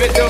give it to